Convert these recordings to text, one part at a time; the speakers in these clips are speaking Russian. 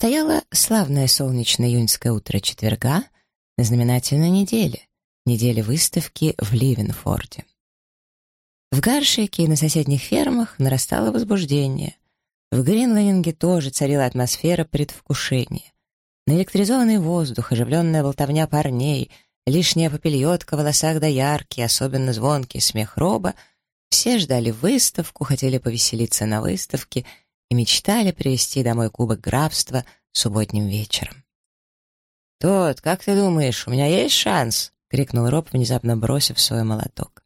Стояло славное солнечное июньское утро четверга на знаменательной неделе, неделе выставки в Ливенфорде. В Гаршике и на соседних фермах нарастало возбуждение. В Гринланинге тоже царила атмосфера предвкушения. Наэлектризованный воздух, оживленная болтовня парней, лишняя попельотка в волосах да яркий, особенно звонкий смех Роба — все ждали выставку, хотели повеселиться на выставке и мечтали привезти домой кубок графства субботним вечером. «Тот, как ты думаешь, у меня есть шанс?» — крикнул Роб, внезапно бросив свой молоток.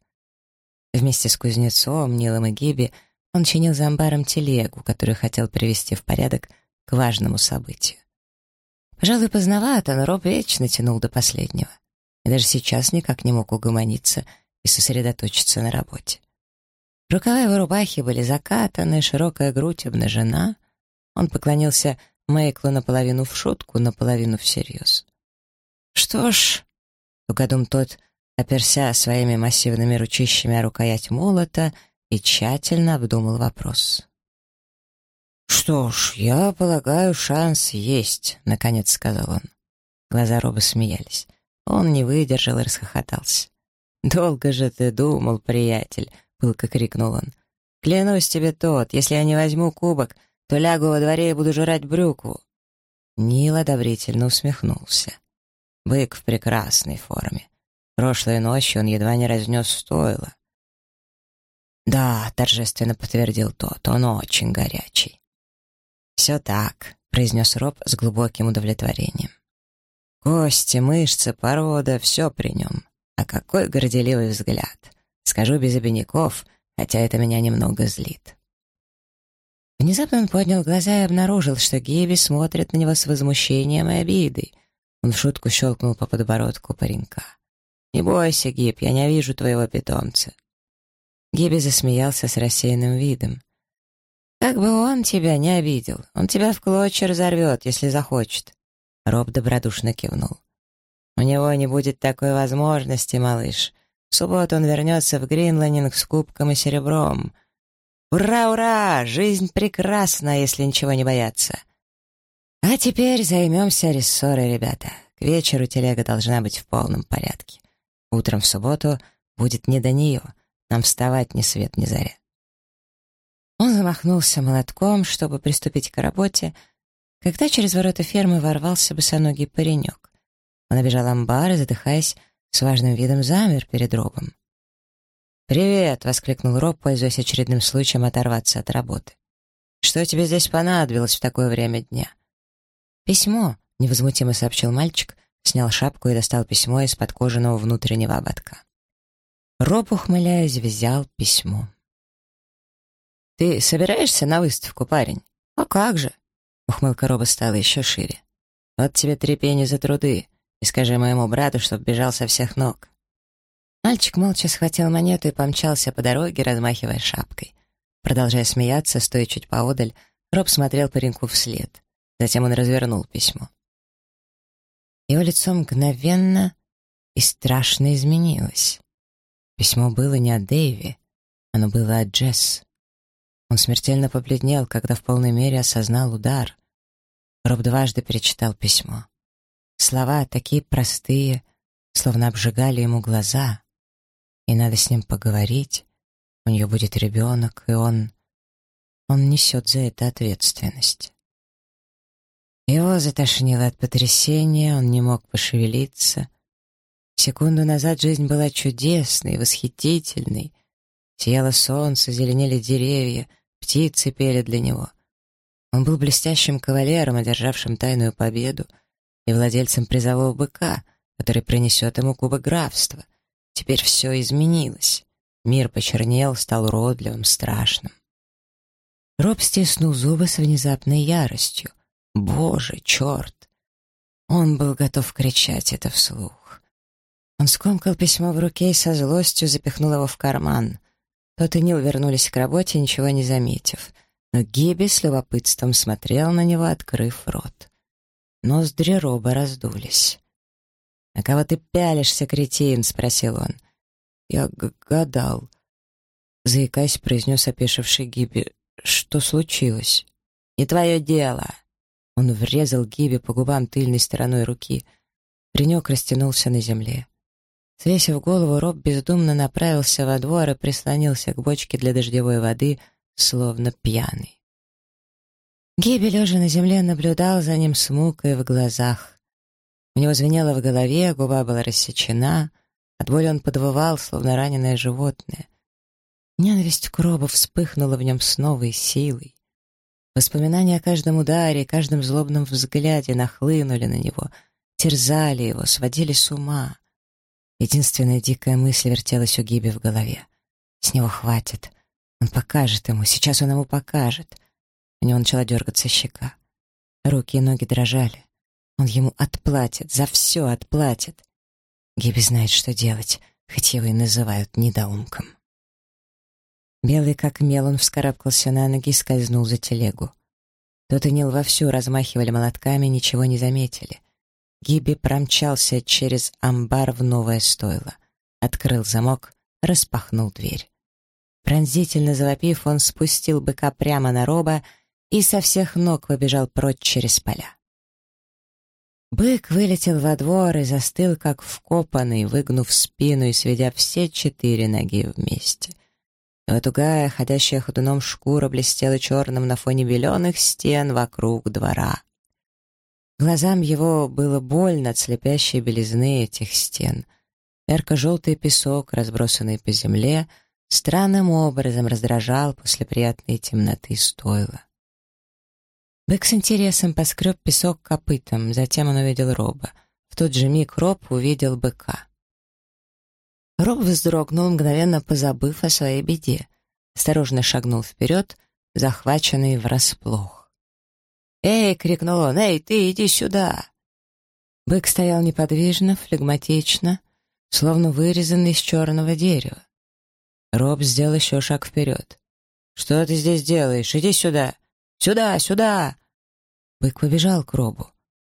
Вместе с кузнецом, Нилом и Гиби он чинил за амбаром телегу, которую хотел привести в порядок к важному событию. Пожалуй, поздновато, но Роб вечно тянул до последнего. И даже сейчас никак не мог угомониться и сосредоточиться на работе. Рукава его рубахи были закатаны, широкая грудь обнажена. Он поклонился Мэйклу наполовину в шутку, наполовину всерьез. «Что ж...» — Тугодум тот оперся своими массивными ручищами о рукоять молота и тщательно обдумал вопрос. «Что ж, я полагаю, шанс есть», — наконец сказал он. Глаза Роба смеялись. Он не выдержал и расхохотался. «Долго же ты думал, приятель», — пылко крикнул он. «Клянусь тебе тот, если я не возьму кубок, то лягу во дворе и буду жрать брюкву». Нил одобрительно усмехнулся. Бык в прекрасной форме. Прошлой ночью он едва не разнес стойло. «Да», — торжественно подтвердил тот, — «он очень горячий». «Все так», — произнес Роб с глубоким удовлетворением. «Кости, мышцы, порода — все при нем. А какой горделивый взгляд! Скажу без обиняков, хотя это меня немного злит. Внезапно он поднял глаза и обнаружил, что Гиби смотрит на него с возмущением и обидой. Он в шутку щелкнул по подбородку паренька. «Не бойся, Гиб, я не вижу твоего питомца». Гиби засмеялся с рассеянным видом. «Как бы он тебя не обидел, он тебя в клочья разорвет, если захочет». Роб добродушно кивнул. «У него не будет такой возможности, малыш. В субботу он вернется в Гринландинг с кубком и серебром. Ура, ура! Жизнь прекрасна, если ничего не бояться. А теперь займемся рессорой, ребята. К вечеру телега должна быть в полном порядке. Утром в субботу будет не до нее. Нам вставать ни свет ни заря. Он замахнулся молотком, чтобы приступить к работе, когда через ворота фермы ворвался босоногий паренек. Он обежал амбар и, задыхаясь, с важным видом замер перед Робом. «Привет!» — воскликнул Роб, пользуясь очередным случаем оторваться от работы. «Что тебе здесь понадобилось в такое время дня?» «Письмо», — невозмутимо сообщил мальчик, снял шапку и достал письмо из-под кожаного внутреннего ободка. Роб, ухмыляясь, взял письмо. «Ты собираешься на выставку, парень?» «А как же?» Ухмылка Роба стала еще шире. «Вот тебе три за труды и скажи моему брату, чтоб бежал со всех ног». Мальчик молча схватил монету и помчался по дороге, размахивая шапкой. Продолжая смеяться, стоя чуть поодаль, Роб смотрел пареньку вслед. Затем он развернул письмо. Его лицо мгновенно и страшно изменилось. Письмо было не от Дэйви, оно было от Джесс. Он смертельно побледнел, когда в полной мере осознал удар. Роб дважды перечитал письмо. Слова такие простые, словно обжигали ему глаза. И надо с ним поговорить. У нее будет ребенок, и он... Он несет за это ответственность. Его затошнило от потрясения, он не мог пошевелиться. Секунду назад жизнь была чудесной, восхитительной. Сияло солнце, зеленели деревья, птицы пели для него. Он был блестящим кавалером, одержавшим тайную победу — и владельцем призового быка, который принесет ему кубок графства. Теперь все изменилось. Мир почернел, стал уродливым, страшным. Роб стиснул зубы с внезапной яростью. «Боже, черт!» Он был готов кричать это вслух. Он скомкал письмо в руке и со злостью запихнул его в карман. Тот и Нил вернулись к работе, ничего не заметив. Но Гиби с любопытством смотрел на него, открыв рот. Ноздри Роба раздулись. «На кого ты пялишься, кретин?» — спросил он. «Я гадал», — заикаясь, произнес опешивший Гиби. «Что случилось?» «Не твое дело». Он врезал Гиби по губам тыльной стороной руки. Паренек растянулся на земле. Свесив голову, Роб бездумно направился во двор и прислонился к бочке для дождевой воды, словно пьяный. Гиби, лежа на земле, наблюдал за ним с мукой в глазах. У него звенело в голове, губа была рассечена, от боли он подвывал, словно раненое животное. Ненависть к Робу вспыхнула в нем с новой силой. Воспоминания о каждом ударе, каждом злобном взгляде нахлынули на него, терзали его, сводили с ума. Единственная дикая мысль вертелась у Гиби в голове. С него хватит. Он покажет ему, сейчас он ему покажет. У него начала дергаться щека. Руки и ноги дрожали. Он ему отплатит, за все отплатит. Гиби знает, что делать, хоть его и называют недоумком. Белый как мел, он вскарабкался на ноги и скользнул за телегу. Тот и Нил вовсю размахивали молотками, ничего не заметили. Гиби промчался через амбар в новое стойло. Открыл замок, распахнул дверь. Пронзительно завопив, он спустил быка прямо на роба и со всех ног побежал прочь через поля. Бык вылетел во двор и застыл, как вкопанный, выгнув спину и сведя все четыре ноги вместе. Его тугая, ходящая ходуном шкура блестела черным на фоне беленых стен вокруг двора. Глазам его было больно от слепящей белизны этих стен. Ярко-желтый песок, разбросанный по земле, странным образом раздражал после приятной темноты стойла. Бэк с интересом поскреб песок копытом, затем он увидел Роба. В тот же миг Роб увидел быка. Роб вздрогнул, мгновенно позабыв о своей беде. Осторожно шагнул вперед, захваченный врасплох. «Эй!» — крикнул он. «Эй, ты, иди сюда!» Бык стоял неподвижно, флегматично, словно вырезанный из черного дерева. Роб сделал еще шаг вперед. «Что ты здесь делаешь? Иди сюда! Сюда, сюда!» Бык побежал к Робу.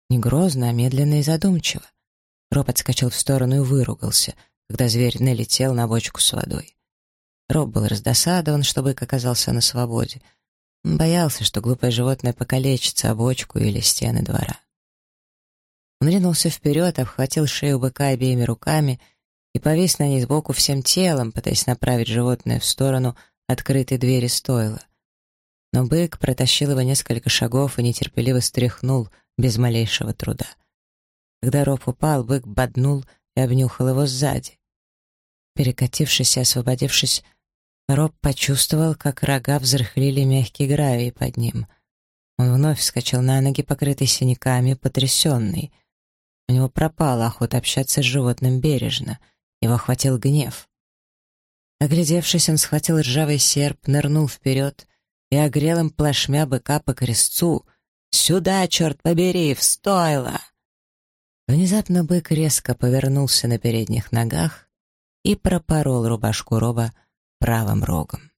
Не грозно, а медленно и задумчиво. Роб отскочил в сторону и выругался, когда зверь налетел на бочку с водой. Роб был раздосадован, что бык оказался на свободе — он боялся, что глупое животное покалечится об бочку или стены двора. Он ринулся вперед, обхватил шею быка обеими руками и повис на ней сбоку всем телом, пытаясь направить животное в сторону открытой двери стойла. Но бык протащил его несколько шагов и нетерпеливо стряхнул без малейшего труда. Когда Роб упал, бык боднул и обнюхал его сзади. Перекатившись и освободившись, Роб почувствовал, как рога взрыхлили мягкий гравий под ним. Он вновь вскочил на ноги, покрытый синяками, потрясенный. У него пропала охота общаться с животным бережно. Его охватил гнев. Оглядевшись, он схватил ржавый серп, нырнул вперед и огрел им плашмя быка по крестцу. «Сюда, черт побери, в стойло!» Внезапно бык резко повернулся на передних ногах и пропорол рубашку Роба правым рогом.